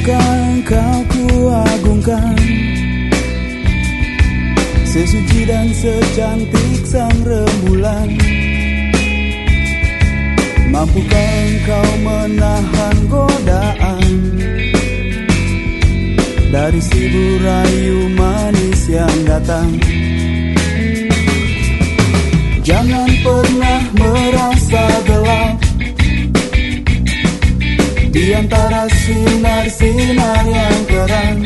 Apakah kau kuagungkan Sesuci dan secantik sang rembulan? Mampukah engkau menahan godaan Dari si burayu manis yang datang? Jangan pernah merasa antara sinar-sinar yang terang.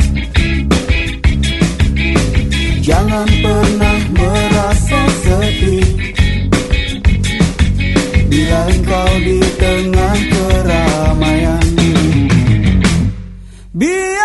Jangan pernah merasa sepi Bila engkau di tengah keramaian. Biarlah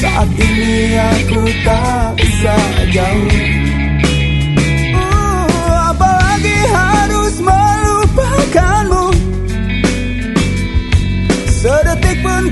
Saat ini aku tak bisa jauh. Uh, Apalagi harus melupakanmu. Sedetik pun